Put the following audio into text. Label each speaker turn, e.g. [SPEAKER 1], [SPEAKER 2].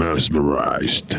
[SPEAKER 1] mesmerized.